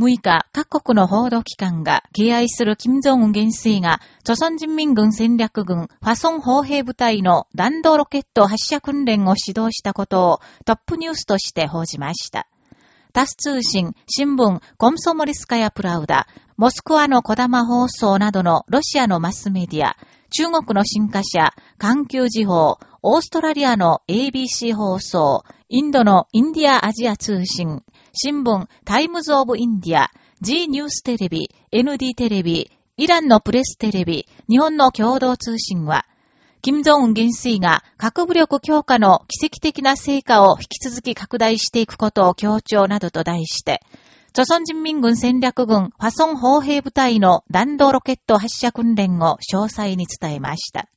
6日、各国の報道機関が敬愛する金正恩元帥が、朝鮮人民軍戦略軍ファソン砲兵部隊の弾道ロケット発射訓練を指導したことをトップニュースとして報じました。タス通信、新聞、コムソモリスカヤプラウダ、モスクワの小玉放送などのロシアのマスメディア、中国の新華社、環球時報、オーストラリアの ABC 放送、インドのインディアアジア通信、新聞タイムズ・オブ・インディア、 Zee ニューステレビ、ND テレビ、イランのプレステレビ、日本の共同通信は、金正恩元帥が核武力強化の奇跡的な成果を引き続き拡大していくことを強調などと題して、朝鮮人民軍戦略軍ファソン砲兵部隊の弾道ロケット発射訓練を詳細に伝えました。